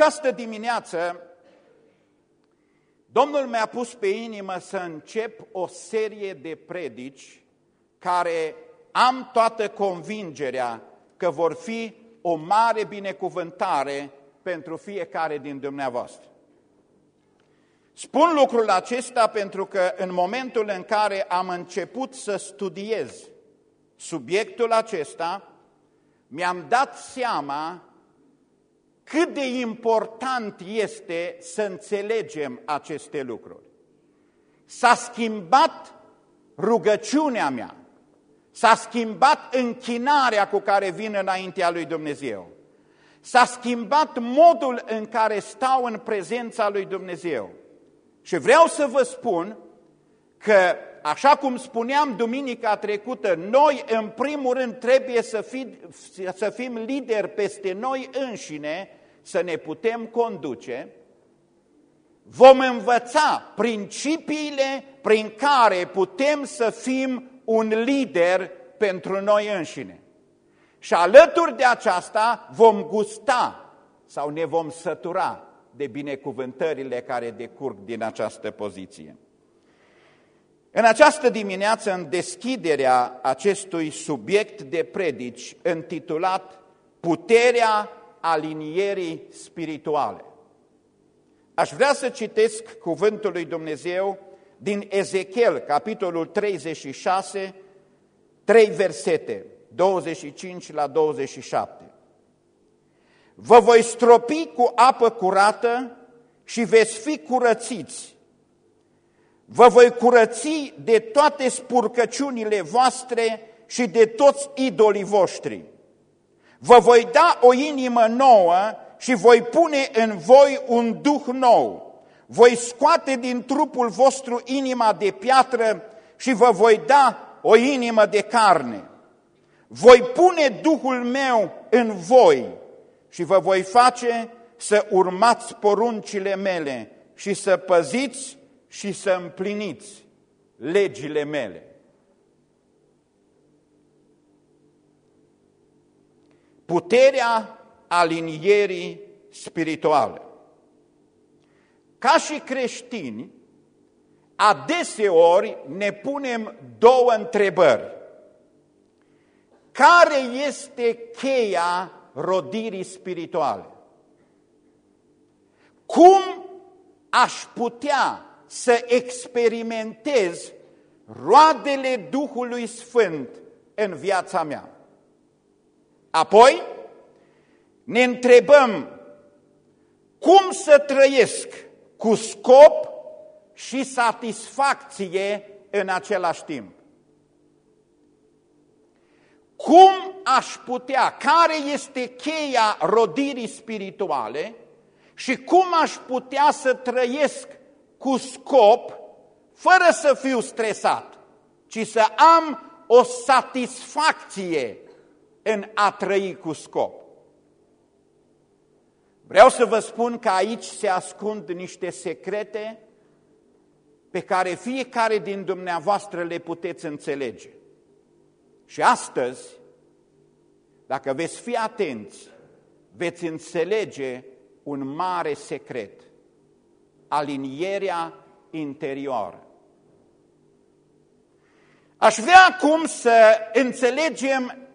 Această dimineață, Domnul mi-a pus pe inimă să încep o serie de predici care am toată convingerea că vor fi o mare binecuvântare pentru fiecare din dumneavoastră. Spun lucrul acesta pentru că în momentul în care am început să studiez subiectul acesta, mi-am dat seama cât de important este să înțelegem aceste lucruri. S-a schimbat rugăciunea mea, s-a schimbat închinarea cu care vin înaintea lui Dumnezeu, s-a schimbat modul în care stau în prezența lui Dumnezeu. Și vreau să vă spun că, așa cum spuneam duminica trecută, noi în primul rând trebuie să, fi, să fim lideri peste noi înșine, să ne putem conduce, vom învăța principiile prin care putem să fim un lider pentru noi înșine. Și alături de aceasta vom gusta sau ne vom sătura de binecuvântările care decurg din această poziție. În această dimineață, în deschiderea acestui subiect de predici intitulat Puterea alinierii spirituale. Aș vrea să citesc cuvântul lui Dumnezeu din Ezechiel, capitolul 36, trei versete, 25 la 27. Vă voi stropi cu apă curată și veți fi curățiți. Vă voi curăți de toate spurcăciunile voastre și de toți idolii voștri. Vă voi da o inimă nouă și voi pune în voi un duh nou. Voi scoate din trupul vostru inima de piatră și vă voi da o inimă de carne. Voi pune Duhul meu în voi și vă voi face să urmați poruncile mele și să păziți și să împliniți legile mele. Puterea alinierii spirituale. Ca și creștini, adeseori ne punem două întrebări. Care este cheia rodirii spirituale. Cum aș putea să experimentez roadele Duhului Sfânt în viața mea? Apoi ne întrebăm cum să trăiesc cu scop și satisfacție în același timp. Cum aș putea, care este cheia rodirii spirituale și cum aș putea să trăiesc cu scop, fără să fiu stresat, ci să am o satisfacție în a trăi cu scop. Vreau să vă spun că aici se ascund niște secrete pe care fiecare din dumneavoastră le puteți înțelege. Și astăzi, dacă veți fi atenți, veți înțelege un mare secret, alinierea interioară. Aș vrea acum să înțelegem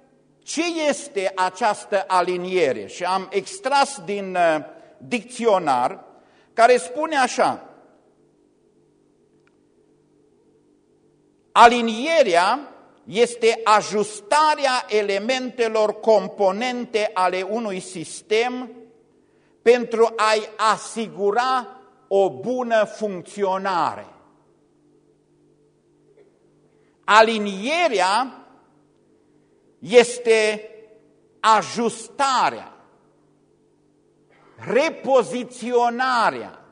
ce este această aliniere și am extras din uh, dicționar care spune așa, alinierea este ajustarea elementelor componente ale unui sistem pentru a-i asigura o bună funcționare. Alinierea este ajustarea, repoziționarea,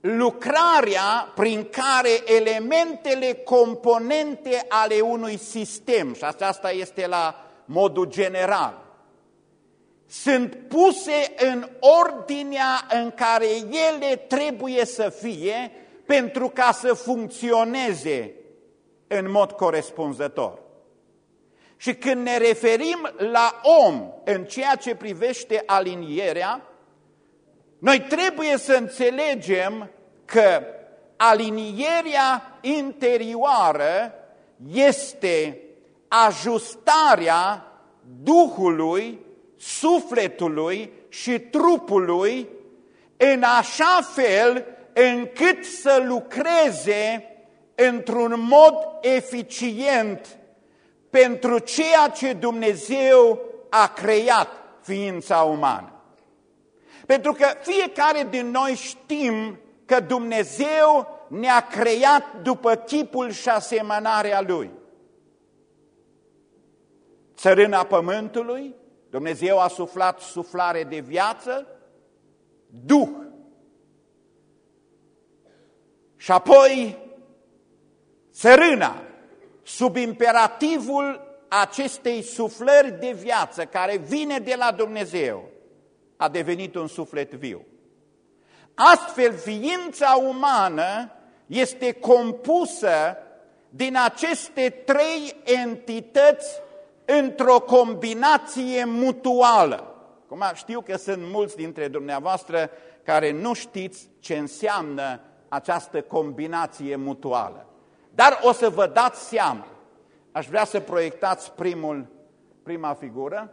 lucrarea prin care elementele componente ale unui sistem, și aceasta este la modul general, sunt puse în ordinea în care ele trebuie să fie pentru ca să funcționeze în mod corespunzător. Și când ne referim la om în ceea ce privește alinierea, noi trebuie să înțelegem că alinierea interioară este ajustarea Duhului, sufletului și trupului în așa fel încât să lucreze într-un mod eficient pentru ceea ce Dumnezeu a creat ființa umană. Pentru că fiecare din noi știm că Dumnezeu ne-a creat după chipul și asemănarea Lui. Țărâna pământului, Dumnezeu a suflat suflare de viață, Duh. Și apoi țărâna, sub imperativul acestei suflări de viață care vine de la Dumnezeu, a devenit un suflet viu. Astfel, ființa umană este compusă din aceste trei entități într-o combinație mutuală. Cum știu că sunt mulți dintre dumneavoastră care nu știți ce înseamnă această combinație mutuală. Dar o să vă dați seama. Aș vrea să proiectați primul, prima figură.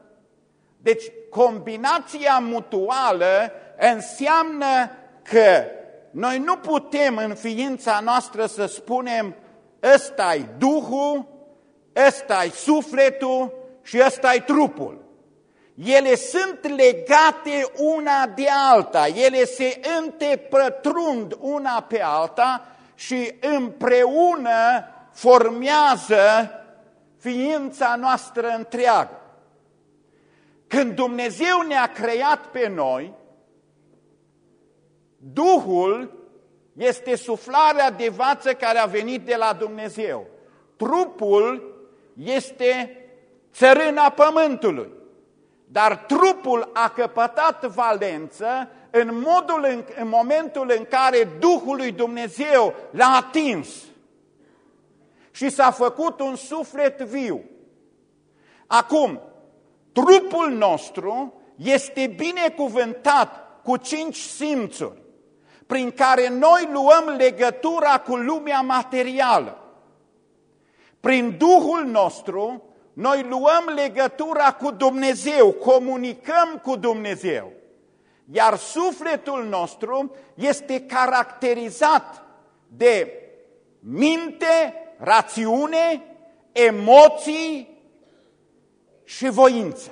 Deci, combinația mutuală înseamnă că noi nu putem în ființa noastră să spunem ăsta e Duhul, ăsta e sufletul și ăsta e trupul. Ele sunt legate una de alta, ele se întepătrund una pe alta și împreună formează ființa noastră întreagă. Când Dumnezeu ne-a creat pe noi, Duhul este suflarea de vață care a venit de la Dumnezeu. Trupul este țărâna pământului. Dar trupul a căpătat valență în, modul în, în momentul în care Duhul lui Dumnezeu l-a atins și s-a făcut un suflet viu. Acum, trupul nostru este binecuvântat cu cinci simțuri prin care noi luăm legătura cu lumea materială. Prin Duhul nostru, noi luăm legătura cu Dumnezeu, comunicăm cu Dumnezeu. Iar sufletul nostru este caracterizat de minte, rațiune, emoții și voință.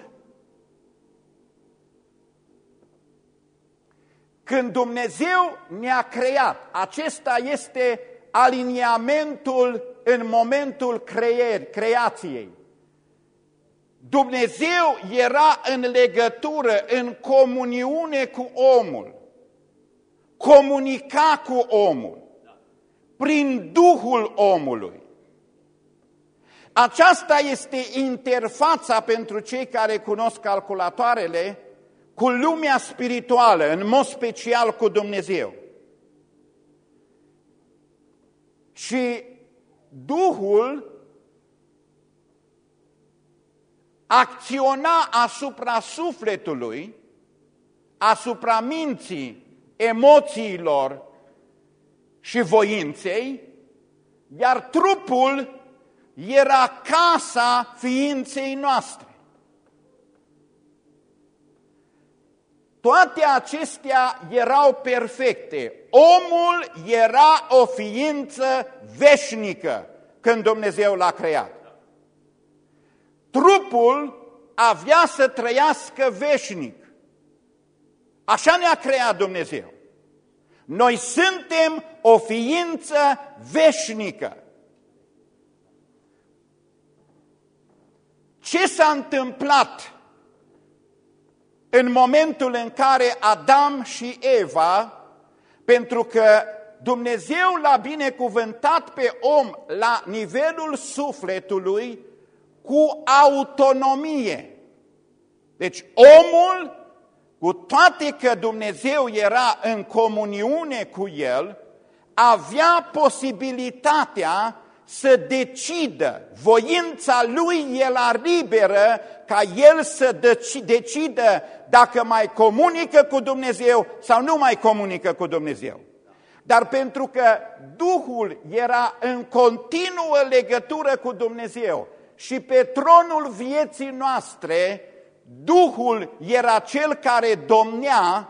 Când Dumnezeu ne-a creat, acesta este aliniamentul în momentul creieri, creației. Dumnezeu era în legătură, în comuniune cu omul, comunica cu omul, prin Duhul omului. Aceasta este interfața pentru cei care cunosc calculatoarele cu lumea spirituală, în mod special cu Dumnezeu. Și Duhul acționa asupra sufletului, asupra minții, emoțiilor și voinței, iar trupul era casa ființei noastre. Toate acestea erau perfecte. Omul era o ființă veșnică când Dumnezeu l-a creat. Trupul avea să trăiască veșnic. Așa ne-a creat Dumnezeu. Noi suntem o ființă veșnică. Ce s-a întâmplat în momentul în care Adam și Eva, pentru că Dumnezeu l-a binecuvântat pe om la nivelul sufletului cu autonomie. Deci omul, cu toate că Dumnezeu era în comuniune cu el, avea posibilitatea să decidă, voința lui era liberă ca el să decidă dacă mai comunică cu Dumnezeu sau nu mai comunică cu Dumnezeu. Dar pentru că Duhul era în continuă legătură cu Dumnezeu și pe tronul vieții noastre, Duhul era cel care domnea,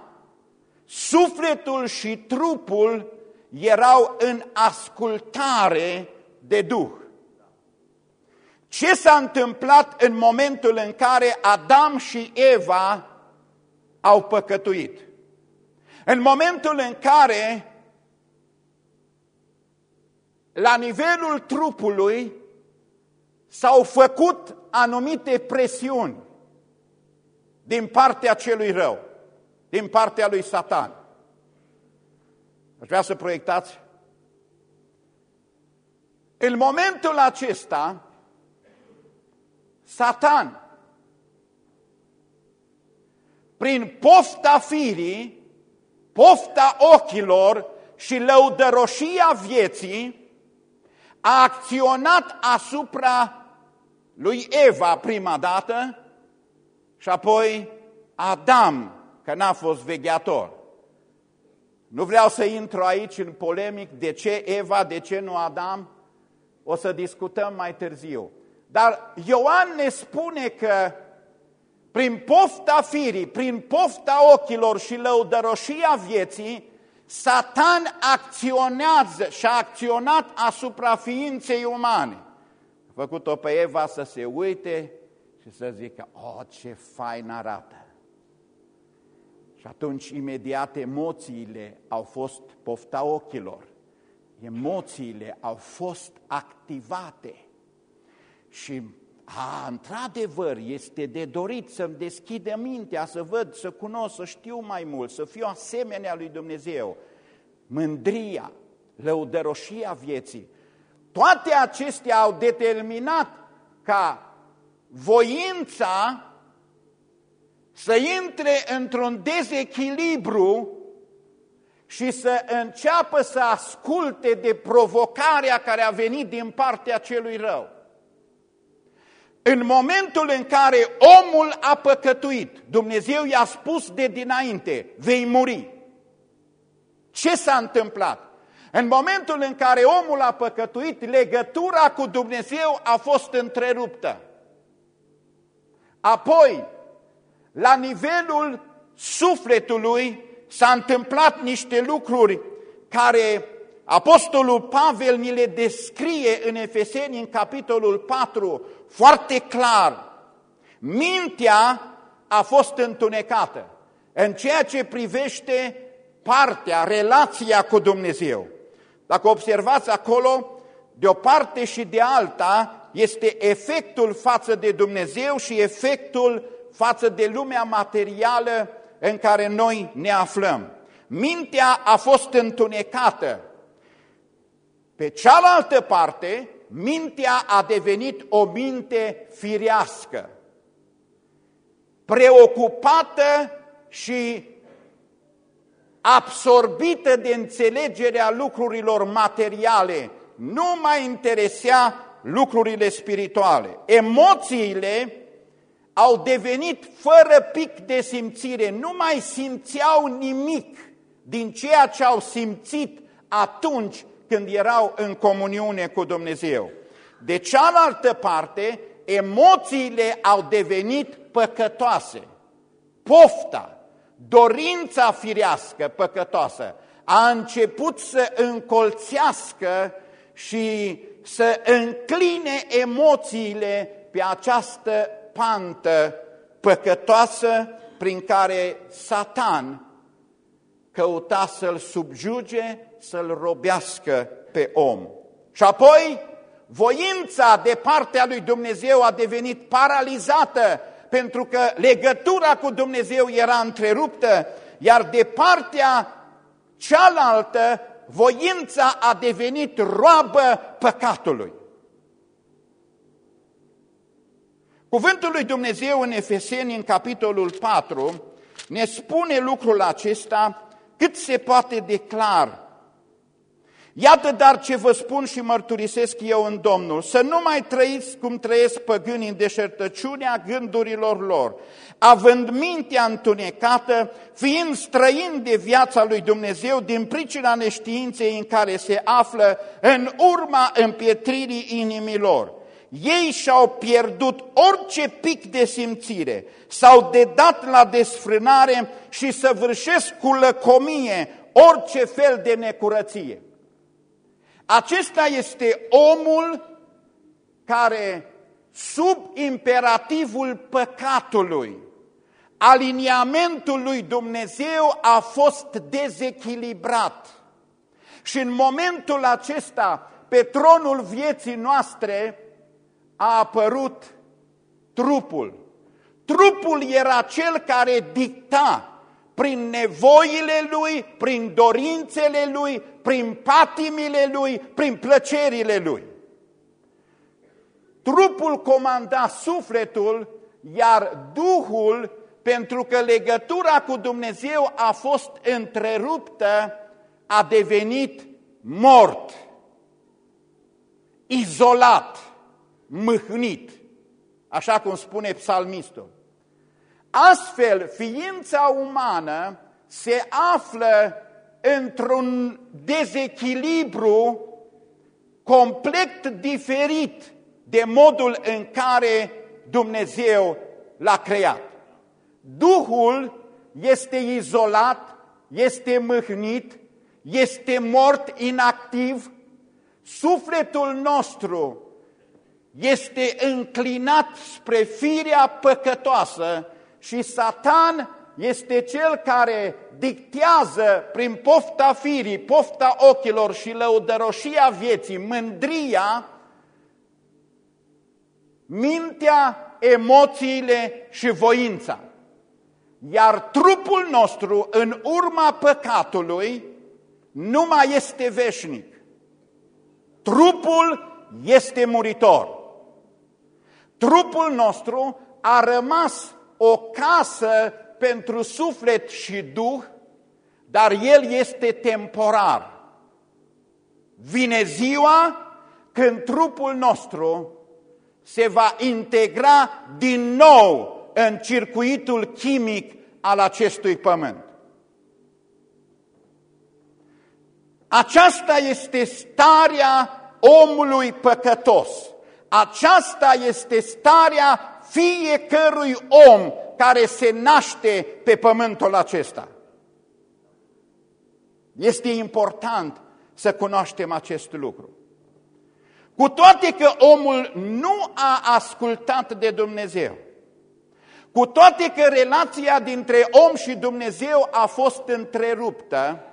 sufletul și trupul erau în ascultare de Duh. Ce s-a întâmplat în momentul în care Adam și Eva au păcătuit? În momentul în care, la nivelul trupului, s-au făcut anumite presiuni din partea celui rău, din partea lui Satan. Aș vrea să proiectați în momentul acesta, Satan, prin pofta firii, pofta ochilor și lăudăroșia vieții, a acționat asupra lui Eva prima dată și apoi Adam, că n-a fost vegheator. Nu vreau să intru aici în polemic de ce Eva, de ce nu Adam, o să discutăm mai târziu. Dar Ioan ne spune că prin pofta firii, prin pofta ochilor și lăudăroșia vieții, Satan acționează și a acționat asupra ființei umane. A făcut-o pe Eva să se uite și să zică, oh, ce fain arată. Și atunci, imediat, emoțiile au fost pofta ochilor, emoțiile au fost activate și a, într-adevăr, este de dorit să-mi deschidă mintea, să văd, să cunosc, să știu mai mult, să fiu asemenea lui Dumnezeu. Mândria, lăudăroșia vieții, toate acestea au determinat ca voința să intre într-un dezechilibru și să înceapă să asculte de provocarea care a venit din partea celui rău. În momentul în care omul a păcătuit, Dumnezeu i-a spus de dinainte, vei muri. Ce s-a întâmplat? În momentul în care omul a păcătuit, legătura cu Dumnezeu a fost întreruptă. Apoi, la nivelul sufletului, s-a întâmplat niște lucruri care Apostolul Pavel ni le descrie în Efeseni, în capitolul 4, foarte clar. Mintea a fost întunecată în ceea ce privește partea, relația cu Dumnezeu. Dacă observați acolo, de o parte și de alta, este efectul față de Dumnezeu și efectul față de lumea materială în care noi ne aflăm. Mintea a fost întunecată. Pe cealaltă parte, mintea a devenit o minte firească, preocupată și absorbită de înțelegerea lucrurilor materiale, nu mai interesea lucrurile spirituale. Emoțiile au devenit fără pic de simțire, nu mai simțeau nimic din ceea ce au simțit atunci când erau în comuniune cu Dumnezeu. De cealaltă parte, emoțiile au devenit păcătoase. Pofta, dorința firească păcătoasă a început să încolțească și să încline emoțiile pe această pantă păcătoasă prin care Satan căuta să-l subjuge, să-l robească pe om. Și apoi, voința de partea lui Dumnezeu a devenit paralizată pentru că legătura cu Dumnezeu era întreruptă, iar de partea cealaltă, voința a devenit roabă păcatului. Cuvântul lui Dumnezeu în Efeseni, în capitolul 4, ne spune lucrul acesta cât se poate de clar. Iată dar ce vă spun și mărturisesc eu în Domnul, să nu mai trăiți cum trăiesc păgânii în deșertăciunea gândurilor lor, având mintea întunecată, fiind străin de viața lui Dumnezeu din pricina neștiinței în care se află în urma împietririi inimilor. Ei și-au pierdut orice pic de simțire, s-au dedat la desfrânare și săvârșesc cu lăcomie orice fel de necurăție. Acesta este omul care, sub imperativul păcatului, aliniamentul lui Dumnezeu a fost dezechilibrat. Și în momentul acesta, pe tronul vieții noastre, a apărut trupul. Trupul era cel care dicta prin nevoile lui, prin dorințele lui, prin patimile lui, prin plăcerile lui. Trupul comanda sufletul, iar Duhul, pentru că legătura cu Dumnezeu a fost întreruptă, a devenit mort, izolat, mâhnit, așa cum spune psalmistul. Astfel, ființa umană se află într-un dezechilibru complet diferit de modul în care Dumnezeu l-a creat. Duhul este izolat, este mâhnit, este mort inactiv, sufletul nostru este înclinat spre firea păcătoasă și Satan este cel care dictează prin pofta firii, pofta ochilor și lăudăroșia vieții, mândria, mintea, emoțiile și voința. Iar trupul nostru, în urma păcatului, nu mai este veșnic. Trupul este muritor. Trupul nostru a rămas o casă pentru suflet și duh, dar el este temporar. Vine ziua când trupul nostru se va integra din nou în circuitul chimic al acestui pământ. Aceasta este starea omului păcătos. Aceasta este starea fiecărui om care se naște pe pământul acesta. Este important să cunoaștem acest lucru. Cu toate că omul nu a ascultat de Dumnezeu, cu toate că relația dintre om și Dumnezeu a fost întreruptă,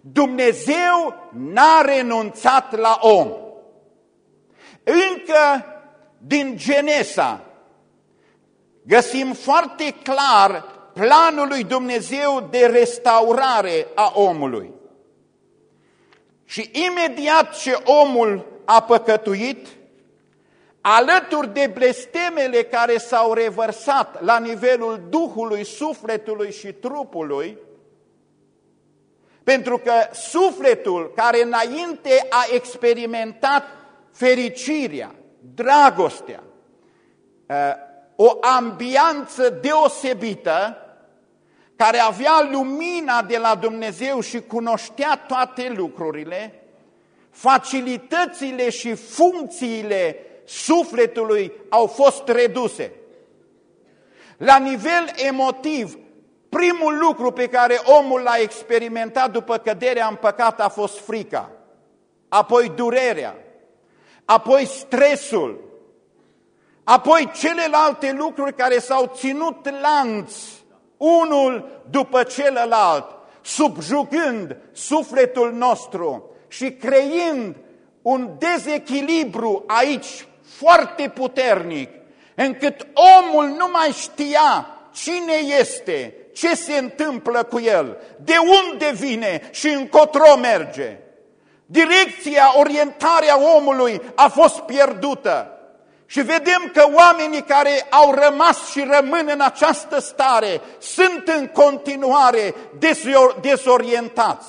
Dumnezeu n-a renunțat la om. Încă din Genesa găsim foarte clar planul lui Dumnezeu de restaurare a omului. Și imediat ce omul a păcătuit, alături de blestemele care s-au revărsat la nivelul Duhului, sufletului și trupului, pentru că sufletul care înainte a experimentat fericirea, dragostea, ă, o ambianță deosebită, care avea lumina de la Dumnezeu și cunoștea toate lucrurile, facilitățile și funcțiile sufletului au fost reduse. La nivel emotiv, primul lucru pe care omul l-a experimentat după căderea în păcat a fost frica, apoi durerea, apoi stresul, apoi celelalte lucruri care s-au ținut lanț unul după celălalt, subjugând sufletul nostru și creind un dezechilibru aici foarte puternic, încât omul nu mai știa cine este, ce se întâmplă cu el, de unde vine și încotro merge. Direcția, orientarea omului a fost pierdută. Și vedem că oamenii care au rămas și rămân în această stare sunt în continuare dezorientați.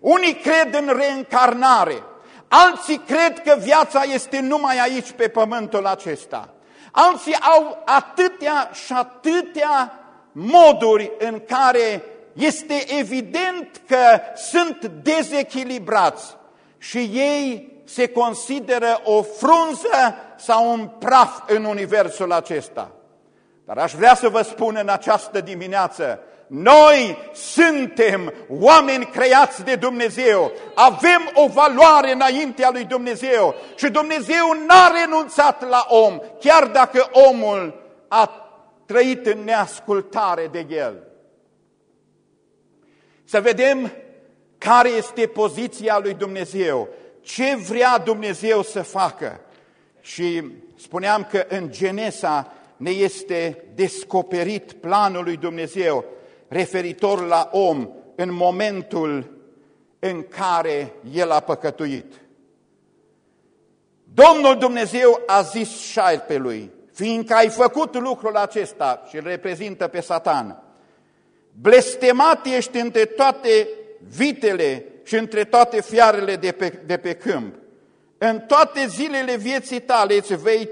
Unii cred în reîncarnare, alții cred că viața este numai aici pe pământul acesta. Alții au atâtea și atâtea moduri în care este evident că sunt dezechilibrați și ei se consideră o frunză sau un praf în universul acesta. Dar aș vrea să vă spun în această dimineață, noi suntem oameni creați de Dumnezeu, avem o valoare înaintea lui Dumnezeu și Dumnezeu n-a renunțat la om, chiar dacă omul a trăit în neascultare de el. Să vedem care este poziția lui Dumnezeu, ce vrea Dumnezeu să facă. Și spuneam că în Genesa ne este descoperit planul lui Dumnezeu referitor la om în momentul în care el a păcătuit. Domnul Dumnezeu a zis șarpelui, fiindcă ai făcut lucrul acesta și îl reprezintă pe satan, blestemat ești între toate vitele și între toate fiarele de pe, de pe câmp. În toate zilele vieții tale îți vei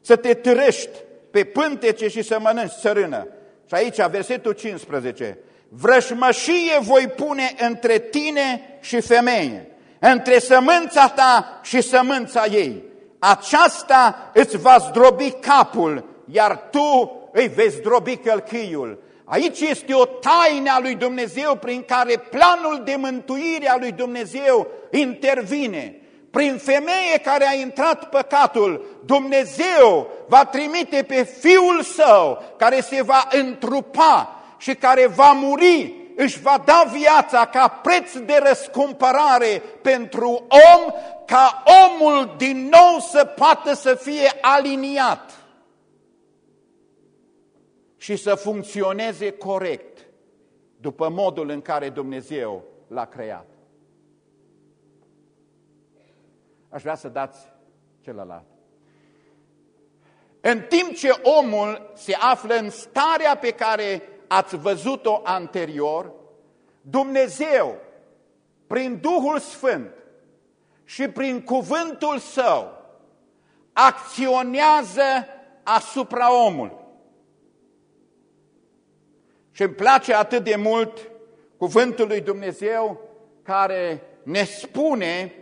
să te târăști pe pântece și să mănânci țărână. Și aici, versetul 15, vrășmășie voi pune între tine și femeie, între sămânța ta și sămânța ei. Aceasta îți va zdrobi capul, iar tu îi vei zdrobi călcâiul. Aici este o taină a lui Dumnezeu prin care planul de mântuire a lui Dumnezeu intervine. Prin femeie care a intrat păcatul, Dumnezeu va trimite pe Fiul Său care se va întrupa și care va muri, își va da viața ca preț de răscumpărare pentru om, ca omul din nou să poată să fie aliniat și să funcționeze corect după modul în care Dumnezeu l-a creat. Aș vrea să dați celălalt. În timp ce omul se află în starea pe care ați văzut-o anterior, Dumnezeu, prin Duhul Sfânt și prin cuvântul Său, acționează asupra omului. Și îmi place atât de mult cuvântul lui Dumnezeu care ne spune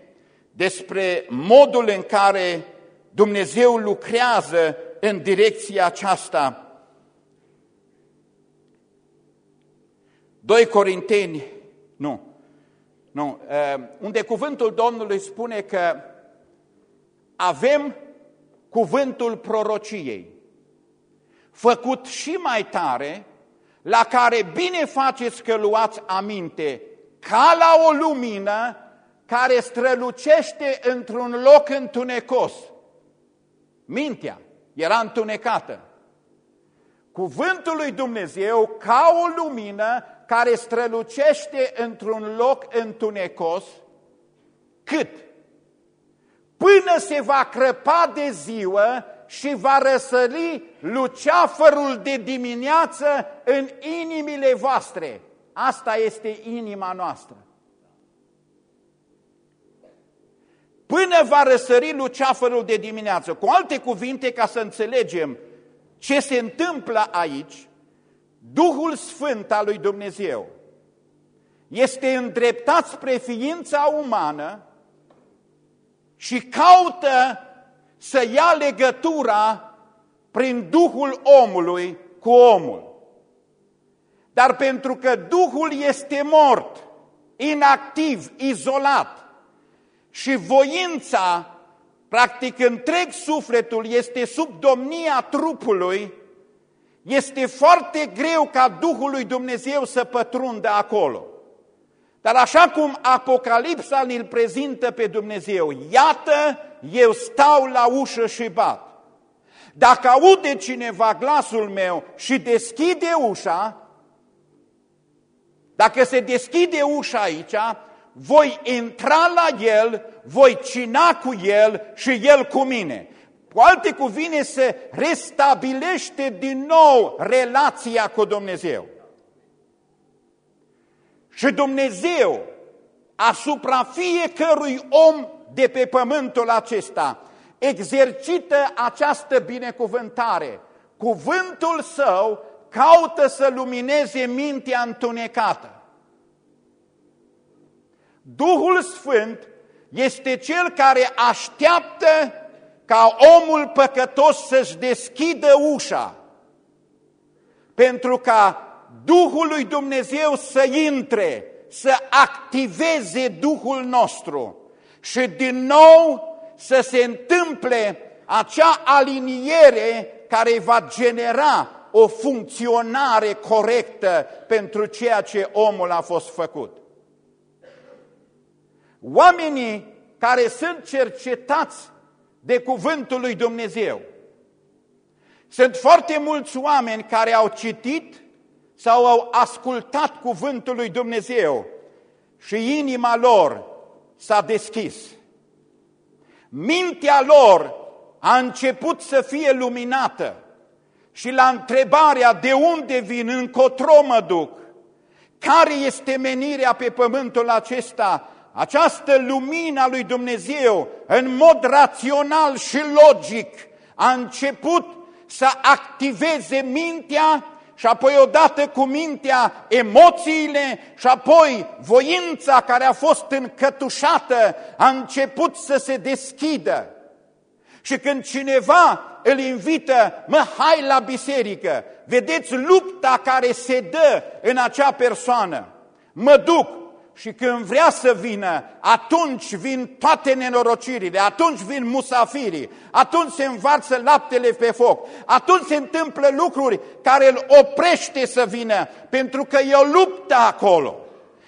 despre modul în care Dumnezeu lucrează în direcția aceasta. 2 Corinteni, nu, nu, uh, unde cuvântul Domnului spune că avem cuvântul prorociei, făcut și mai tare, la care bine faceți că luați aminte, ca la o lumină care strălucește într-un loc întunecos. Mintea era întunecată. Cuvântul lui Dumnezeu ca o lumină care strălucește într-un loc întunecos, cât? Până se va crăpa de ziua și va răsări luceafărul de dimineață în inimile voastre. Asta este inima noastră. Până va răsări luceafărul de dimineață. Cu alte cuvinte, ca să înțelegem ce se întâmplă aici, Duhul Sfânt al lui Dumnezeu este îndreptat spre ființa umană și caută să ia legătura prin Duhul omului cu omul. Dar pentru că Duhul este mort, inactiv, izolat și voința, practic întreg sufletul este sub domnia trupului, este foarte greu ca Duhul lui Dumnezeu să pătrundă acolo. Dar așa cum Apocalipsa ne-l prezintă pe Dumnezeu, iată, eu stau la ușă și bat. Dacă aude cineva glasul meu și deschide ușa, dacă se deschide ușa aici, voi intra la el, voi cina cu el și el cu mine. Cu alte cuvinte, se restabilește din nou relația cu Dumnezeu. Și Dumnezeu asupra fiecărui om de pe pământul acesta, exercită această binecuvântare. Cuvântul său caută să lumineze mintea întunecată. Duhul Sfânt este cel care așteaptă ca omul păcătos să-și deschidă ușa pentru ca Duhul lui Dumnezeu să intre, să activeze Duhul nostru și din nou să se întâmple acea aliniere care va genera o funcționare corectă pentru ceea ce omul a fost făcut. Oamenii care sunt cercetați de cuvântul lui Dumnezeu. Sunt foarte mulți oameni care au citit sau au ascultat cuvântul lui Dumnezeu și inima lor s-a deschis. Mintea lor a început să fie luminată și la întrebarea de unde vin, încotro mă duc, care este menirea pe pământul acesta, această lumină a lui Dumnezeu, în mod rațional și logic, a început să activeze mintea și apoi odată cu mintea emoțiile și apoi voința care a fost încătușată a început să se deschidă. Și când cineva îl invită, mă, hai la biserică, vedeți lupta care se dă în acea persoană. Mă duc, și când vrea să vină, atunci vin toate nenorocirile, atunci vin musafirii, atunci se învață laptele pe foc, atunci se întâmplă lucruri care îl oprește să vină, pentru că e o luptă acolo.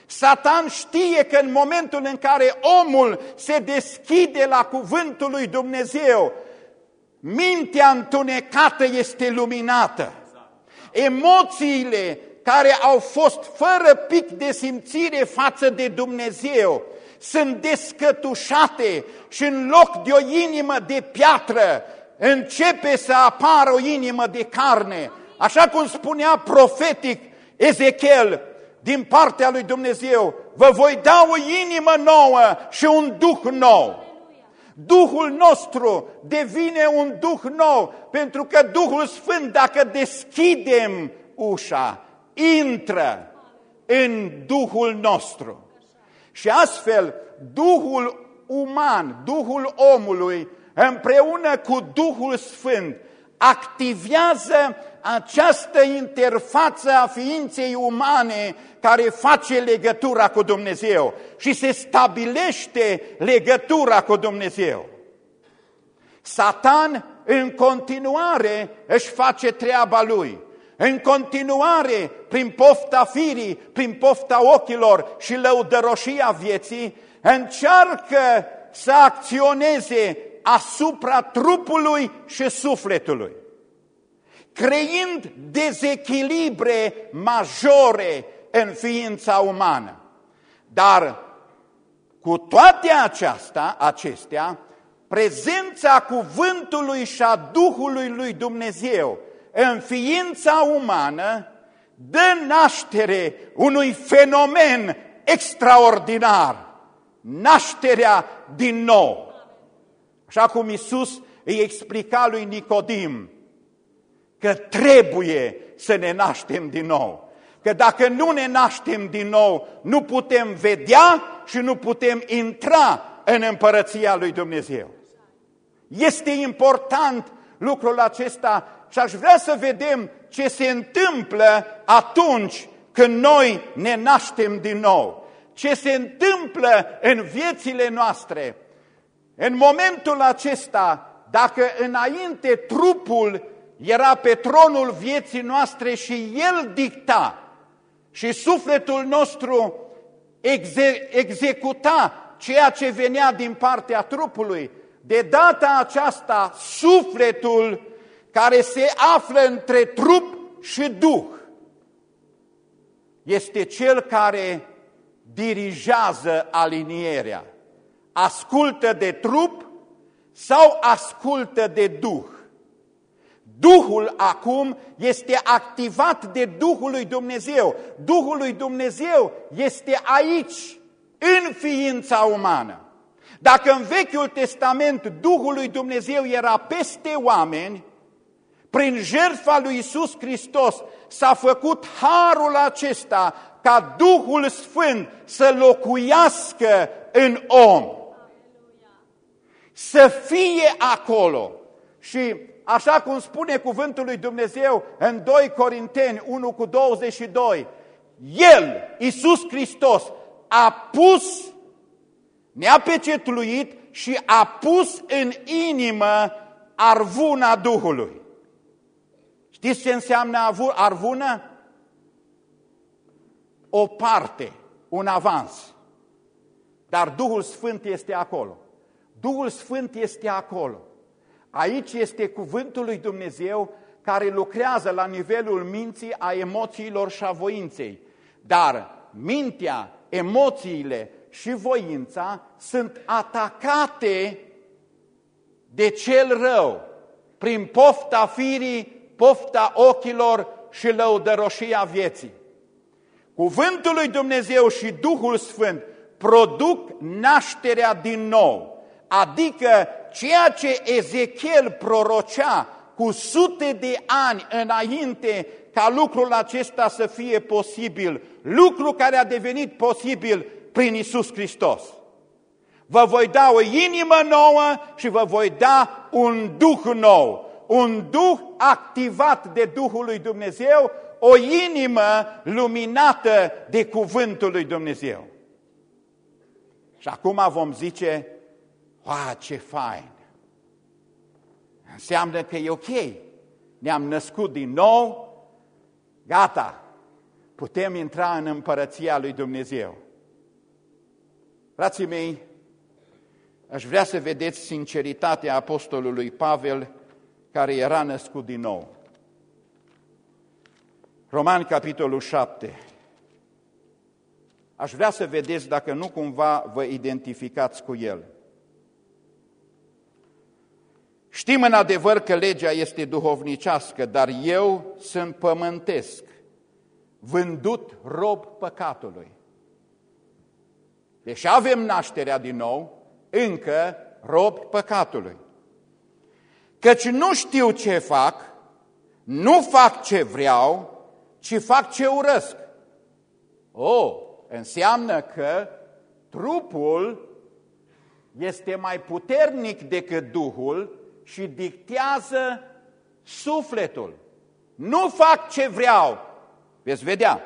Satan știe că în momentul în care omul se deschide la cuvântul lui Dumnezeu, mintea întunecată este luminată. Emoțiile care au fost fără pic de simțire față de Dumnezeu, sunt descătușate și în loc de o inimă de piatră, începe să apară o inimă de carne. Așa cum spunea profetic Ezechiel din partea lui Dumnezeu, vă voi da o inimă nouă și un duh nou. Duhul nostru devine un duh nou, pentru că Duhul Sfânt, dacă deschidem ușa, intră în Duhul nostru. Și astfel, Duhul uman, Duhul omului, împreună cu Duhul Sfânt, activează această interfață a ființei umane care face legătura cu Dumnezeu și se stabilește legătura cu Dumnezeu. Satan în continuare își face treaba lui în continuare, prin pofta firii, prin pofta ochilor și lăudăroșia vieții, încearcă să acționeze asupra trupului și sufletului, creind dezechilibre majore în ființa umană. Dar cu toate aceasta, acestea, prezența cuvântului și a Duhului lui Dumnezeu în ființa umană dă naștere unui fenomen extraordinar, nașterea din nou. Așa cum Iisus îi explica lui Nicodim că trebuie să ne naștem din nou. Că dacă nu ne naștem din nou, nu putem vedea și nu putem intra în împărăția lui Dumnezeu. Este important lucrul acesta și aș vrea să vedem ce se întâmplă atunci când noi ne naștem din nou. Ce se întâmplă în viețile noastre. În momentul acesta, dacă înainte trupul era pe tronul vieții noastre și el dicta și sufletul nostru exer executa ceea ce venea din partea trupului, de data aceasta sufletul care se află între trup și duh, este cel care dirigează alinierea. Ascultă de trup sau ascultă de duh. Duhul acum este activat de Duhul lui Dumnezeu. Duhul lui Dumnezeu este aici în ființa umană. Dacă în Vechiul Testament Duhul lui Dumnezeu era peste oameni, prin jertfa lui Isus Hristos s-a făcut harul acesta ca Duhul Sfânt să locuiască în om. Să fie acolo. Și așa cum spune cuvântul lui Dumnezeu în 2 Corinteni 1 cu 22, El, Isus Hristos, a pus, ne-a pecetluit și a pus în inimă arvuna Duhului. Știți ce înseamnă arvună? O parte, un avans. Dar Duhul Sfânt este acolo. Duhul Sfânt este acolo. Aici este cuvântul lui Dumnezeu care lucrează la nivelul minții, a emoțiilor și a voinței. Dar mintea, emoțiile și voința sunt atacate de cel rău prin pofta firii pofta ochilor și lăudăroșia vieții. Cuvântul lui Dumnezeu și Duhul Sfânt produc nașterea din nou, adică ceea ce Ezechiel prorocea cu sute de ani înainte ca lucrul acesta să fie posibil, lucru care a devenit posibil prin Isus Hristos. Vă voi da o inimă nouă și vă voi da un duh nou un duh activat de Duhul lui Dumnezeu, o inimă luminată de cuvântul lui Dumnezeu. Și acum vom zice, Wow, ce fain! Înseamnă că e ok. Ne-am născut din nou, gata, putem intra în împărăția lui Dumnezeu. Frații mei, aș vrea să vedeți sinceritatea apostolului Pavel care era născut din nou. Romani, capitolul 7. Aș vrea să vedeți dacă nu cumva vă identificați cu el. Știm în adevăr că legea este duhovnicească, dar eu sunt pământesc, vândut rob păcatului. Deci avem nașterea din nou, încă rob păcatului. Căci nu știu ce fac, nu fac ce vreau, ci fac ce urăsc. Oh, înseamnă că trupul este mai puternic decât Duhul și dictează sufletul. Nu fac ce vreau. Veți vedea.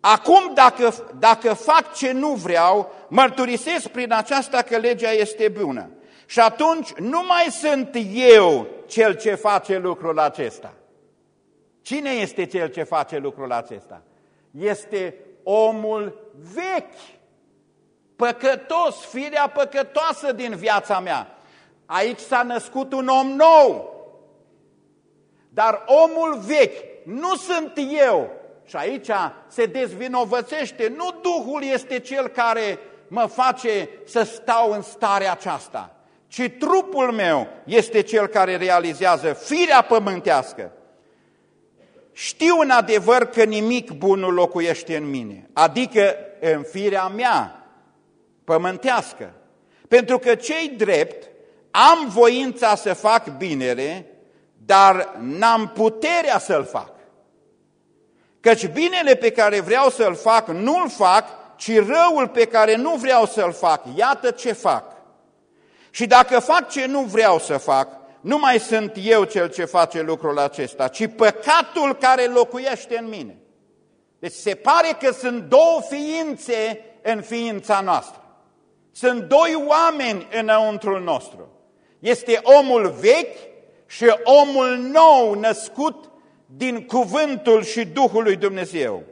Acum, dacă, dacă fac ce nu vreau, mărturisesc prin aceasta că legea este bună. Și atunci nu mai sunt eu cel ce face lucrul acesta. Cine este cel ce face lucrul acesta? Este omul vechi, păcătos, firea păcătoasă din viața mea. Aici s-a născut un om nou. Dar omul vechi nu sunt eu. Și aici se dezvinovățește. Nu Duhul este cel care mă face să stau în starea aceasta ci trupul meu este cel care realizează firea pământească. Știu în adevăr că nimic bun nu locuiește în mine, adică în firea mea pământească. Pentru că cei drept am voința să fac binele, dar n-am puterea să-l fac. Căci binele pe care vreau să-l fac, nu-l fac, ci răul pe care nu vreau să-l fac, iată ce fac. Și dacă fac ce nu vreau să fac, nu mai sunt eu cel ce face lucrul acesta, ci păcatul care locuiește în mine. Deci se pare că sunt două ființe în ființa noastră. Sunt doi oameni înăuntrul nostru. Este omul vechi și omul nou născut din cuvântul și Duhul lui Dumnezeu.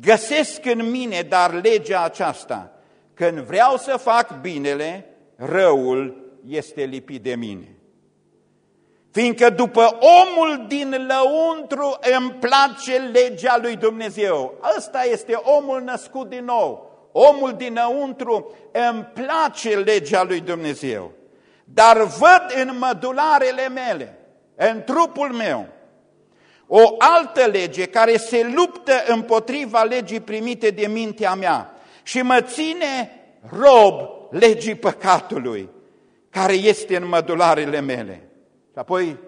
Găsesc în mine dar legea aceasta, când vreau să fac binele, răul este lipit de mine. Fiindcă după omul din lăuntru îmi place legea lui Dumnezeu. Ăsta este omul născut din nou. Omul dinăuntru îmi place legea lui Dumnezeu. Dar văd în mădularele mele, în trupul meu, o altă lege care se luptă împotriva legii primite de mintea mea și mă ține rob legii păcatului care este în mădularele mele. Și apoi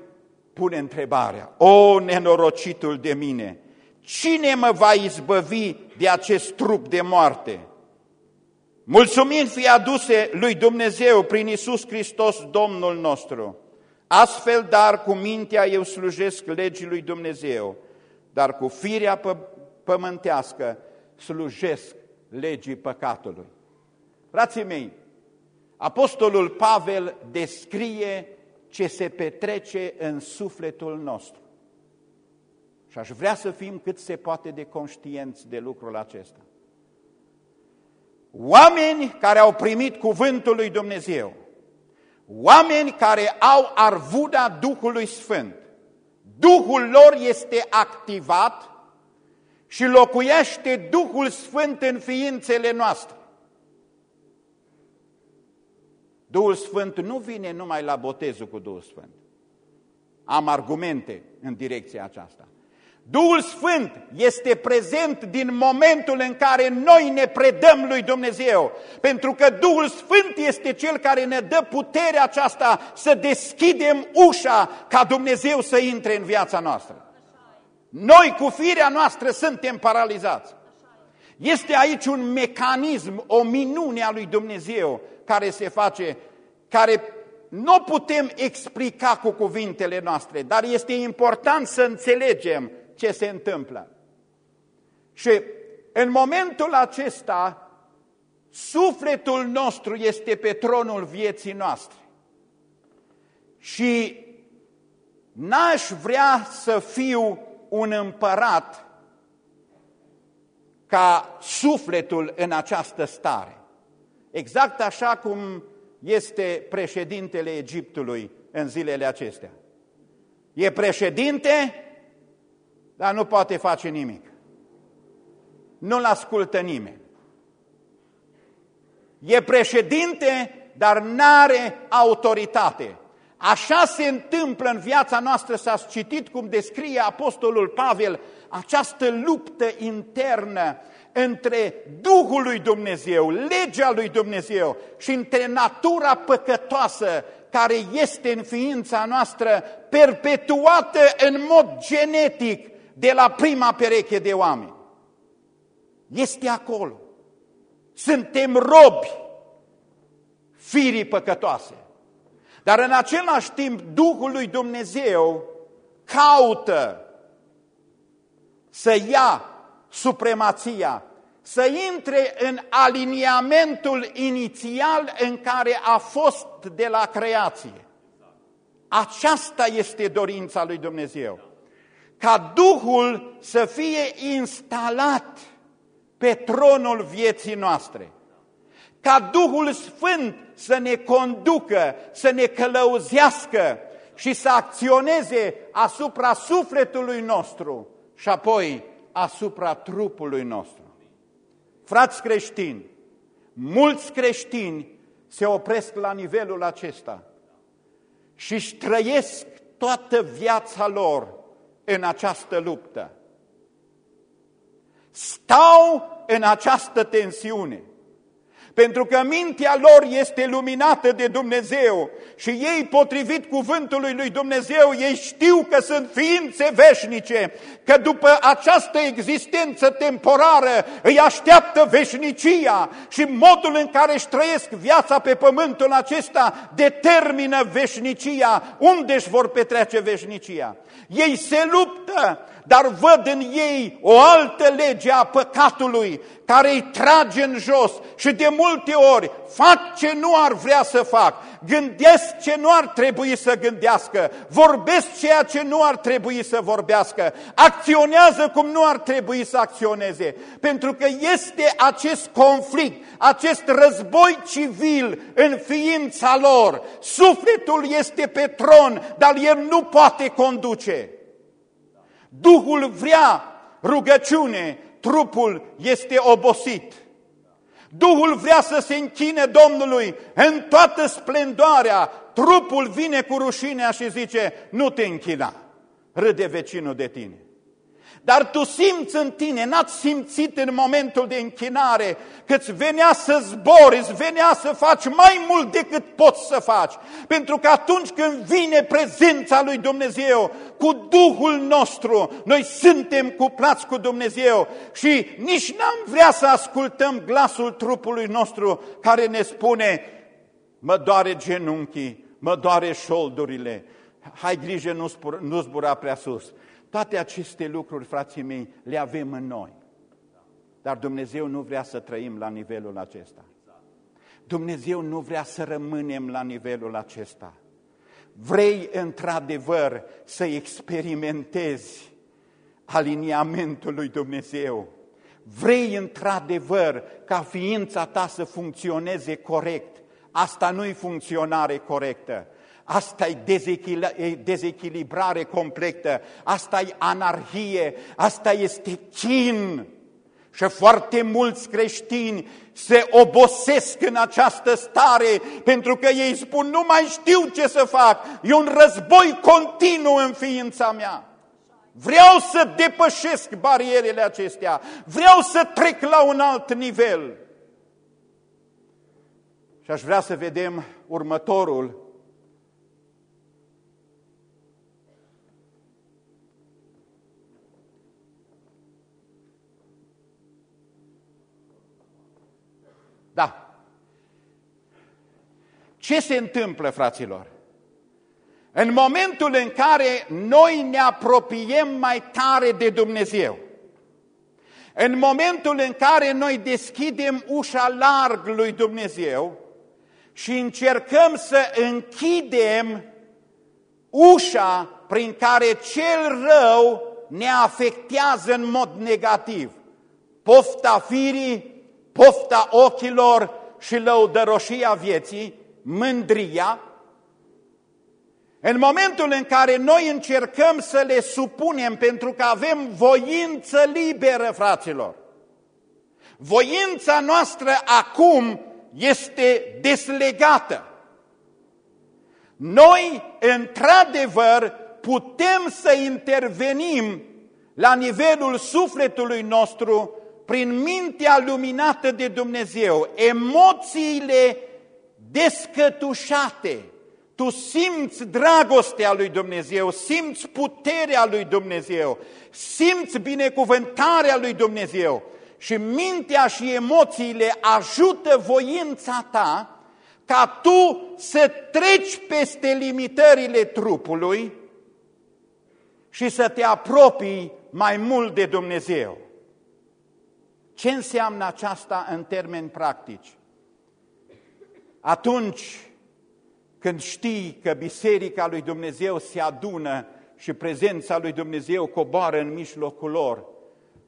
pune întrebarea, o nenorocitul de mine, cine mă va izbăvi de acest trup de moarte? Mulțumim fi aduse lui Dumnezeu prin Isus Hristos, Domnul nostru. Astfel, dar, cu mintea eu slujesc legii lui Dumnezeu, dar cu firea pă pământească slujesc legii păcatului. Frații mei, Apostolul Pavel descrie ce se petrece în sufletul nostru. Și aș vrea să fim cât se poate de conștienți de lucrul acesta. Oameni care au primit cuvântul lui Dumnezeu, oameni care au arvuda Duhului Sfânt, Duhul lor este activat și locuiește Duhul Sfânt în ființele noastre. Duhul Sfânt nu vine numai la botezul cu Duhul Sfânt. Am argumente în direcția aceasta. Duhul Sfânt este prezent din momentul în care noi ne predăm lui Dumnezeu, pentru că Duhul Sfânt este Cel care ne dă puterea aceasta să deschidem ușa ca Dumnezeu să intre în viața noastră. Noi cu firea noastră suntem paralizați. Este aici un mecanism, o minune a lui Dumnezeu care se face, care nu putem explica cu cuvintele noastre, dar este important să înțelegem ce se întâmplă. Și în momentul acesta, sufletul nostru este pe tronul vieții noastre. Și n-aș vrea să fiu un împărat ca sufletul în această stare. Exact așa cum este președintele Egiptului în zilele acestea. E președinte, dar nu poate face nimic. Nu-l ascultă nimeni. E președinte, dar n-are autoritate. Așa se întâmplă în viața noastră, s-a citit cum descrie Apostolul Pavel această luptă internă între Duhul lui Dumnezeu, legea lui Dumnezeu și între natura păcătoasă care este în ființa noastră perpetuată în mod genetic de la prima pereche de oameni. Este acolo. Suntem robi firii păcătoase. Dar în același timp, Duhul lui Dumnezeu caută să ia supremația, să intre în aliniamentul inițial în care a fost de la creație. Aceasta este dorința lui Dumnezeu. Ca Duhul să fie instalat pe tronul vieții noastre. Ca Duhul Sfânt să ne conducă, să ne călăuzească și să acționeze asupra sufletului nostru și apoi asupra trupului nostru. Frați creștini, mulți creștini se opresc la nivelul acesta și își trăiesc toată viața lor în această luptă. Stau în această tensiune. Pentru că mintea lor este luminată de Dumnezeu și ei, potrivit cuvântului lui Dumnezeu, ei știu că sunt ființe veșnice, că după această existență temporară îi așteaptă veșnicia și modul în care își trăiesc viața pe pământul acesta determină veșnicia, unde își vor petrece veșnicia. Ei se luptă dar văd în ei o altă lege a păcatului care îi trage în jos și de multe ori fac ce nu ar vrea să fac, gândesc ce nu ar trebui să gândească, vorbesc ceea ce nu ar trebui să vorbească, acționează cum nu ar trebui să acționeze, pentru că este acest conflict, acest război civil în ființa lor. Sufletul este pe tron, dar el nu poate conduce. Duhul vrea rugăciune, trupul este obosit. Duhul vrea să se închine Domnului în toată splendoarea, trupul vine cu rușinea și zice, nu te închina, râde vecinul de tine. Dar tu simți în tine, n-ați simțit în momentul de închinare că îți venea să zbori, îți venea să faci mai mult decât poți să faci. Pentru că atunci când vine prezența lui Dumnezeu cu Duhul nostru, noi suntem cuplați cu Dumnezeu și nici n-am vrea să ascultăm glasul trupului nostru care ne spune mă doare genunchii, mă doare șoldurile, hai grijă nu, spura, nu zbura prea sus. Toate aceste lucruri, frații mei, le avem în noi. Dar Dumnezeu nu vrea să trăim la nivelul acesta. Dumnezeu nu vrea să rămânem la nivelul acesta. Vrei într-adevăr să experimentezi aliniamentul lui Dumnezeu. Vrei într-adevăr ca ființa ta să funcționeze corect. Asta nu-i funcționare corectă. Asta e dezechilibrare completă, asta e anarhie, asta este chin. Și foarte mulți creștini se obosesc în această stare pentru că ei spun nu mai știu ce să fac, e un război continuu în ființa mea. Vreau să depășesc barierele acestea, vreau să trec la un alt nivel. Și aș vrea să vedem următorul Ce se întâmplă, fraților? În momentul în care noi ne apropiem mai tare de Dumnezeu, în momentul în care noi deschidem ușa larg lui Dumnezeu și încercăm să închidem ușa prin care cel rău ne afectează în mod negativ, pofta firii, pofta ochilor și lăudăroșia vieții, mândria, în momentul în care noi încercăm să le supunem pentru că avem voință liberă, fraților, voința noastră acum este deslegată. Noi, într-adevăr, putem să intervenim la nivelul sufletului nostru prin mintea luminată de Dumnezeu, emoțiile descătușate, tu simți dragostea lui Dumnezeu, simți puterea lui Dumnezeu, simți binecuvântarea lui Dumnezeu și mintea și emoțiile ajută voința ta ca tu să treci peste limitările trupului și să te apropii mai mult de Dumnezeu. Ce înseamnă aceasta în termeni practici? Atunci când știi că Biserica lui Dumnezeu se adună și prezența lui Dumnezeu coboară în mijlocul lor,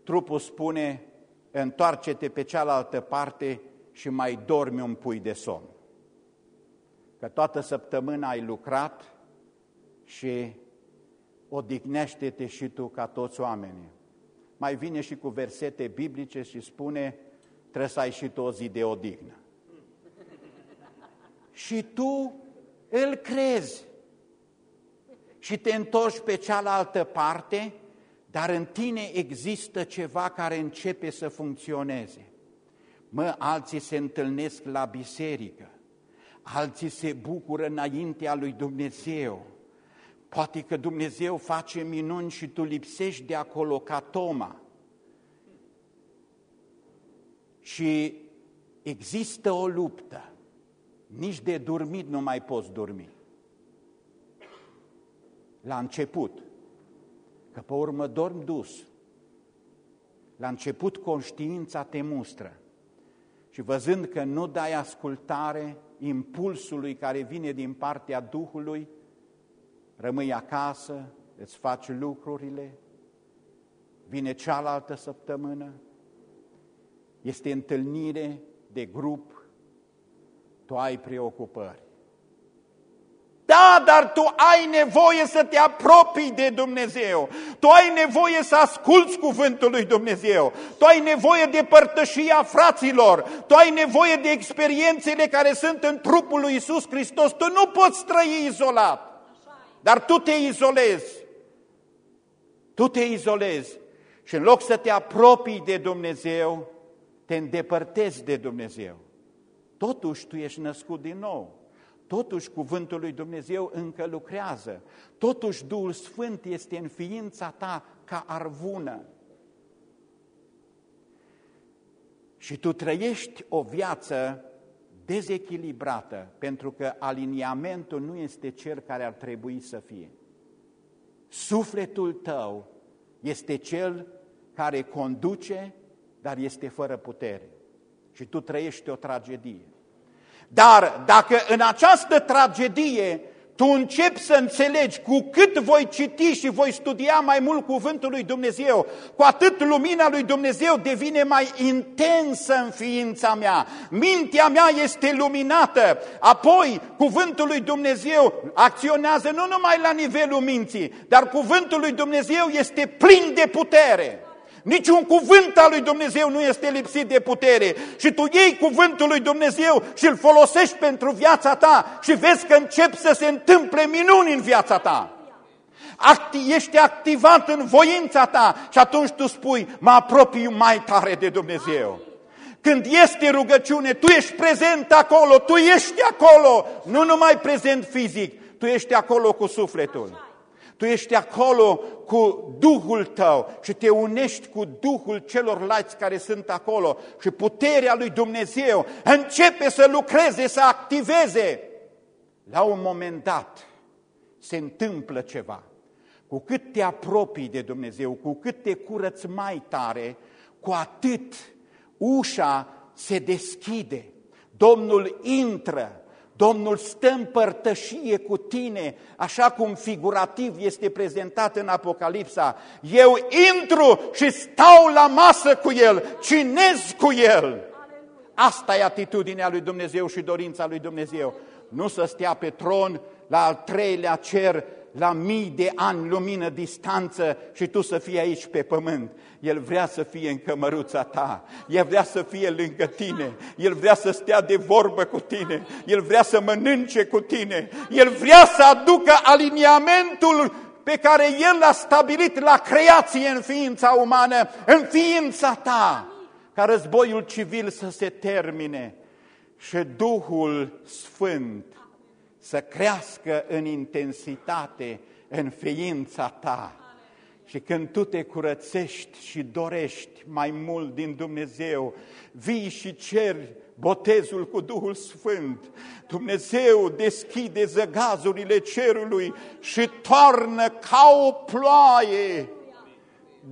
trupul spune, întoarce-te pe cealaltă parte și mai dormi un pui de somn. Că toată săptămâna ai lucrat și odihnește-te și tu ca toți oamenii mai vine și cu versete biblice și spune, trebuie să ai și tu o zi de odihnă. Și tu îl crezi și te întorci pe cealaltă parte, dar în tine există ceva care începe să funcționeze. Mă, alții se întâlnesc la biserică, alții se bucură înaintea lui Dumnezeu, Poate că Dumnezeu face minuni și tu lipsești de acolo ca Toma. Și există o luptă. Nici de dormit nu mai poți dormi. La început. Că pe urmă dormi dus. La început conștiința te mustră. Și văzând că nu dai ascultare impulsului care vine din partea Duhului, rămâi acasă, îți faci lucrurile, vine cealaltă săptămână, este întâlnire de grup, tu ai preocupări. Da, dar tu ai nevoie să te apropii de Dumnezeu. Tu ai nevoie să asculți cuvântul lui Dumnezeu. Tu ai nevoie de părtășia fraților. Tu ai nevoie de experiențele care sunt în trupul lui Isus Hristos. Tu nu poți trăi izolat. Dar tu te izolezi. Tu te izolezi. Și în loc să te apropii de Dumnezeu, te îndepărtezi de Dumnezeu. Totuși tu ești născut din nou. Totuși cuvântul lui Dumnezeu încă lucrează. Totuși Duhul Sfânt este în ființa ta ca arvună. Și tu trăiești o viață dezechilibrată, pentru că aliniamentul nu este cel care ar trebui să fie. Sufletul tău este cel care conduce, dar este fără putere. Și tu trăiești o tragedie. Dar dacă în această tragedie tu începi să înțelegi cu cât voi citi și voi studia mai mult cuvântul lui Dumnezeu, cu atât lumina lui Dumnezeu devine mai intensă în ființa mea. Mintea mea este luminată. Apoi, cuvântul lui Dumnezeu acționează nu numai la nivelul minții, dar cuvântul lui Dumnezeu este plin de putere. Niciun cuvânt al lui Dumnezeu nu este lipsit de putere. Și tu iei cuvântul lui Dumnezeu și îl folosești pentru viața ta și vezi că încep să se întâmple minuni în viața ta. Acti, ești activat în voința ta și atunci tu spui, mă apropii mai tare de Dumnezeu. Când este rugăciune, tu ești prezent acolo, tu ești acolo, nu numai prezent fizic, tu ești acolo cu sufletul. Tu ești acolo cu Duhul tău și te unești cu Duhul celorlalți care sunt acolo și puterea lui Dumnezeu începe să lucreze, să activeze. La un moment dat se întâmplă ceva. Cu cât te apropii de Dumnezeu, cu cât te curăți mai tare, cu atât ușa se deschide. Domnul intră Domnul stă în părtășie cu tine, așa cum figurativ este prezentat în Apocalipsa. Eu intru și stau la masă cu El, cinez cu El. Asta e atitudinea lui Dumnezeu și dorința lui Dumnezeu. Nu să stea pe tron la al treilea cer, la mii de ani lumină distanță și tu să fii aici pe pământ. El vrea să fie în cămăruța ta, El vrea să fie lângă tine, El vrea să stea de vorbă cu tine, El vrea să mănânce cu tine, El vrea să aducă aliniamentul pe care El l-a stabilit la creație în ființa umană, în ființa ta, ca războiul civil să se termine și Duhul Sfânt să crească în intensitate în ființa ta. Și când tu te curățești și dorești mai mult din Dumnezeu, vii și ceri botezul cu Duhul Sfânt. Dumnezeu deschide zăgazurile cerului și toarnă ca o ploaie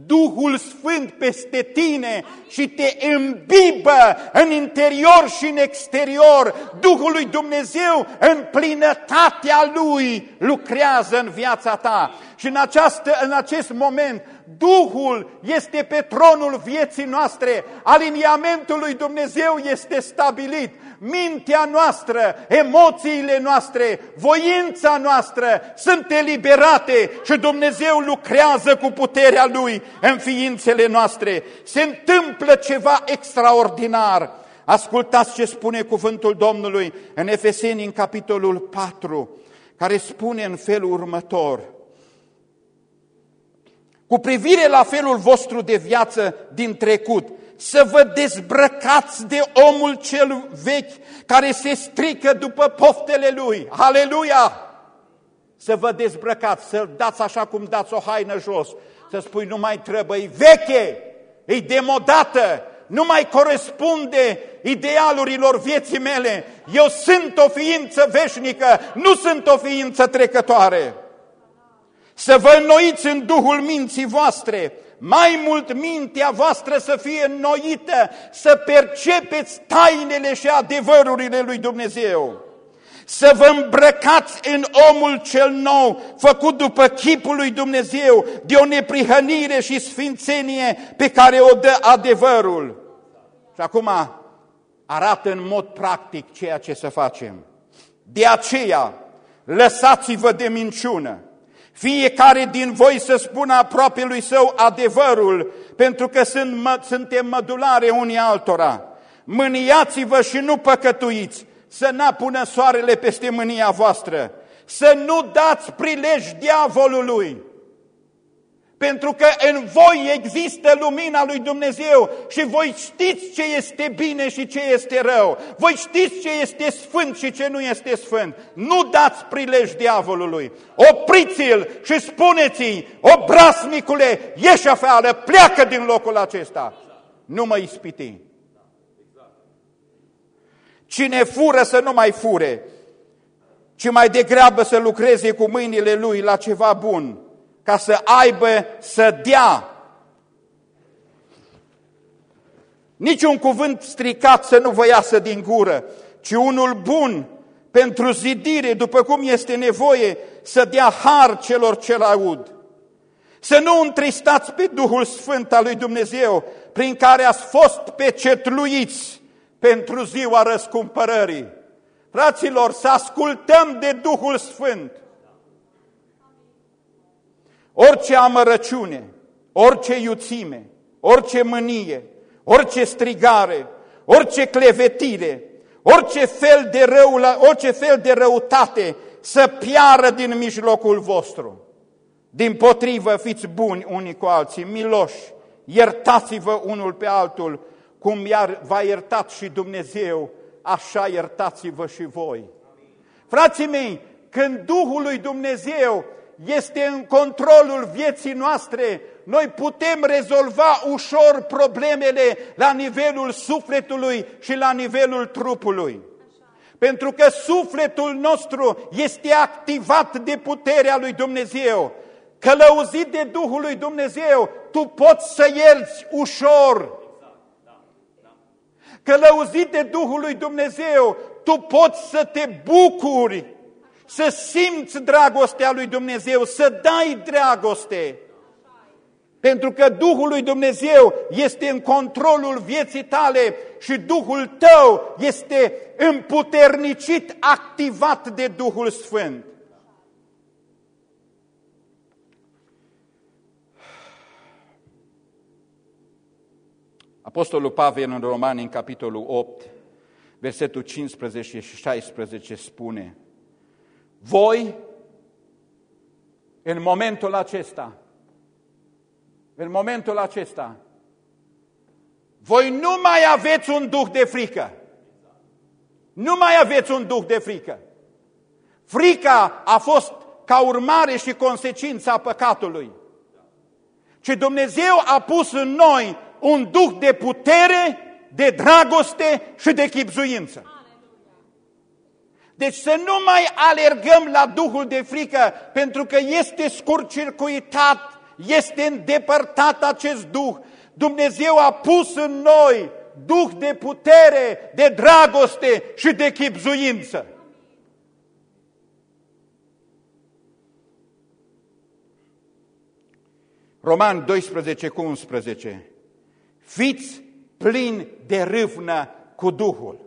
Duhul Sfânt peste tine și te îmbibă în interior și în exterior. Duhul lui Dumnezeu în plinătatea Lui lucrează în viața ta. Și în, această, în acest moment Duhul este pe tronul vieții noastre, aliniamentul lui Dumnezeu este stabilit, mintea noastră, emoțiile noastre, voința noastră sunt eliberate și Dumnezeu lucrează cu puterea Lui în ființele noastre. Se întâmplă ceva extraordinar. Ascultați ce spune cuvântul Domnului în Efeseni, în capitolul 4, care spune în felul următor – cu privire la felul vostru de viață din trecut, să vă dezbrăcați de omul cel vechi care se strică după poftele lui. Aleluia! Să vă dezbrăcați, să dați așa cum dați o haină jos, să spui nu mai trebuie, veche, e demodată, nu mai corespunde idealurilor vieții mele. Eu sunt o ființă veșnică, nu sunt o ființă trecătoare să vă înnoiți în Duhul minții voastre, mai mult mintea voastră să fie înnoită, să percepeți tainele și adevărurile lui Dumnezeu. Să vă îmbrăcați în omul cel nou, făcut după chipul lui Dumnezeu, de o neprihănire și sfințenie pe care o dă adevărul. Și acum arată în mod practic ceea ce să facem. De aceea, lăsați-vă de minciună fiecare din voi să spună aproape lui său adevărul, pentru că sunt, mă, suntem mădulare unii altora. Mâniați-vă și nu păcătuiți, să n-apună soarele peste mânia voastră, să nu dați prilej diavolului. Pentru că în voi există lumina lui Dumnezeu și voi știți ce este bine și ce este rău. Voi știți ce este sfânt și ce nu este sfânt. Nu dați prilej diavolului. Opriți-l și spuneți-i, obraznicule, ieși afară, pleacă din locul acesta. Nu mă ispiti. Cine fură să nu mai fure, ci mai degrabă să lucreze cu mâinile lui la ceva bun ca să aibă să dea. Niciun cuvânt stricat să nu vă iasă din gură, ci unul bun pentru zidire, după cum este nevoie, să dea har celor ce aud. Să nu întristați pe Duhul Sfânt al lui Dumnezeu, prin care ați fost pecetluiți pentru ziua răscumpărării. Fraților, să ascultăm de Duhul Sfânt. Orice amărăciune, orice iuțime, orice mânie, orice strigare, orice clevetire, orice fel de, rău, orice fel de răutate să piară din mijlocul vostru. Din potrivă, fiți buni unii cu alții, miloși, iertați-vă unul pe altul, cum v-a iertat și Dumnezeu, așa iertați-vă și voi. Frații mei, când Duhul lui Dumnezeu este în controlul vieții noastre, noi putem rezolva ușor problemele la nivelul sufletului și la nivelul trupului. Pentru că sufletul nostru este activat de puterea lui Dumnezeu. Călăuzit de Duhul lui Dumnezeu, tu poți să ierți ușor. Călăuzit de Duhul lui Dumnezeu, tu poți să te bucuri să simți dragostea lui Dumnezeu, să dai dragoste. Pentru că Duhul lui Dumnezeu este în controlul vieții tale și Duhul tău este împuternicit, activat de Duhul Sfânt. Apostolul Pavel în Romani, în capitolul 8, versetul 15 și 16 spune voi, în momentul acesta, în momentul acesta, voi nu mai aveți un duh de frică. Nu mai aveți un duh de frică. Frica a fost ca urmare și consecința a păcatului. Ci Dumnezeu a pus în noi un duh de putere, de dragoste și de chipzuință. Deci să nu mai alergăm la Duhul de frică, pentru că este scurcircuitat, este îndepărtat acest Duh. Dumnezeu a pus în noi Duh de putere, de dragoste și de chipzuință. Roman 12 cu 11. Fiți plini de râvnă cu Duhul.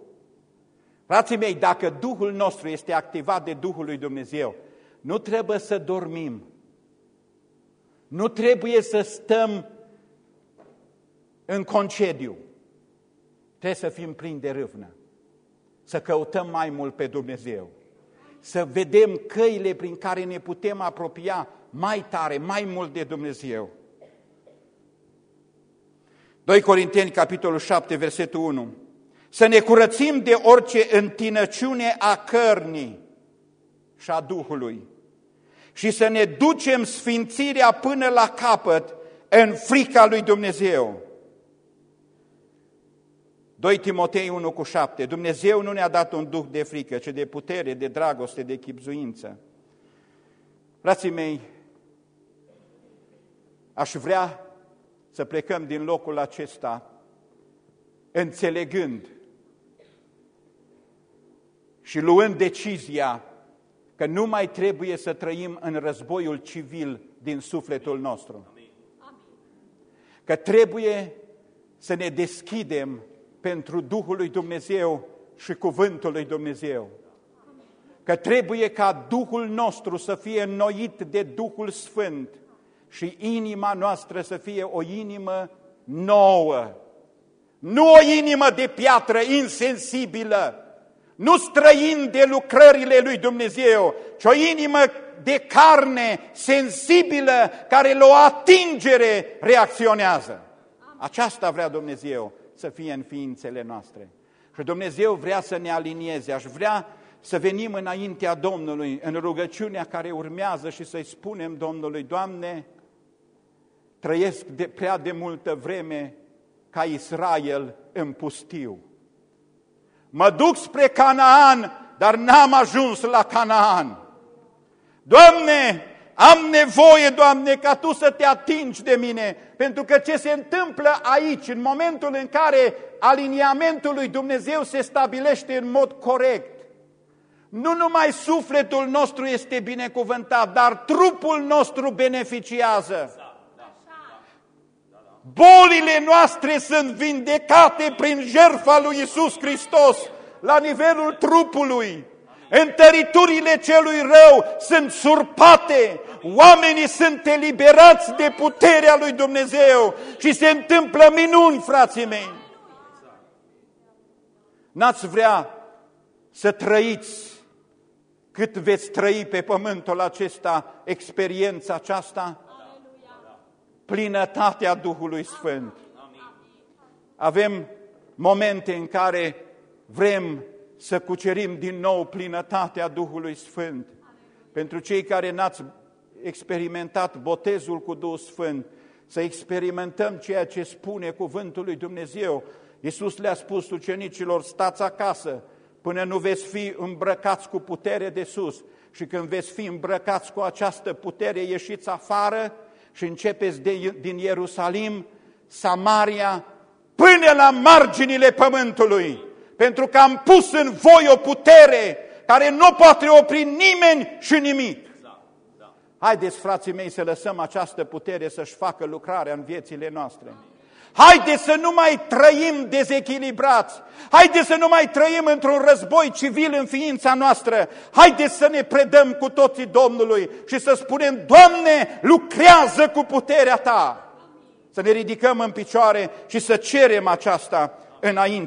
Frații mei, dacă Duhul nostru este activat de Duhul lui Dumnezeu, nu trebuie să dormim. Nu trebuie să stăm în concediu. Trebuie să fim plini de râvnă. Să căutăm mai mult pe Dumnezeu. Să vedem căile prin care ne putem apropia mai tare, mai mult de Dumnezeu. 2 Corinteni, capitolul 7, versetul 1 să ne curățim de orice întinăciune a cărnii și a Duhului și să ne ducem sfințirea până la capăt în frica lui Dumnezeu. 2 Timotei 1 cu 7. Dumnezeu nu ne-a dat un duh de frică, ci de putere, de dragoste, de chipzuință. Frații mei, aș vrea să plecăm din locul acesta înțelegând și luând decizia că nu mai trebuie să trăim în războiul civil din sufletul nostru. Că trebuie să ne deschidem pentru Duhul lui Dumnezeu și Cuvântul lui Dumnezeu. Că trebuie ca Duhul nostru să fie înnoit de Duhul Sfânt și inima noastră să fie o inimă nouă. Nu o inimă de piatră insensibilă, nu străin de lucrările lui Dumnezeu, ci o inimă de carne sensibilă care la o atingere reacționează. Aceasta vrea Dumnezeu să fie în ființele noastre. Și Dumnezeu vrea să ne alinieze. Aș vrea să venim înaintea Domnului în rugăciunea care urmează și să-i spunem Domnului, Doamne, trăiesc de prea de multă vreme ca Israel în pustiu. Mă duc spre Canaan, dar n-am ajuns la Canaan. Doamne, am nevoie, Doamne, ca Tu să te atingi de mine, pentru că ce se întâmplă aici, în momentul în care aliniamentul lui Dumnezeu se stabilește în mod corect, nu numai sufletul nostru este binecuvântat, dar trupul nostru beneficiază. Bolile noastre sunt vindecate prin jertfa lui Isus Hristos la nivelul trupului. Întăriturile celui rău sunt surpate, oamenii sunt eliberați de puterea lui Dumnezeu și se întâmplă minuni, frații mei. N-ați vrea să trăiți cât veți trăi pe pământul acesta experiența aceasta? Plinătatea Duhului Sfânt. Avem momente în care vrem să cucerim din nou plinătatea Duhului Sfânt. Pentru cei care n-ați experimentat botezul cu Duhul Sfânt, să experimentăm ceea ce spune cuvântul lui Dumnezeu. Iisus le-a spus ucenicilor, stați acasă până nu veți fi îmbrăcați cu putere de sus. Și când veți fi îmbrăcați cu această putere, ieșiți afară și începeți de, din Ierusalim, Samaria, până la marginile pământului pentru că am pus în voi o putere care nu poate opri nimeni și nimic. Haideți, frații mei, să lăsăm această putere să-și facă lucrarea în viețile noastre. Haideți să nu mai trăim dezechilibrați. Haideți să nu mai trăim într-un război civil în ființa noastră. Haideți să ne predăm cu toții Domnului și să spunem, Doamne, lucrează cu puterea Ta. Să ne ridicăm în picioare și să cerem aceasta înainte.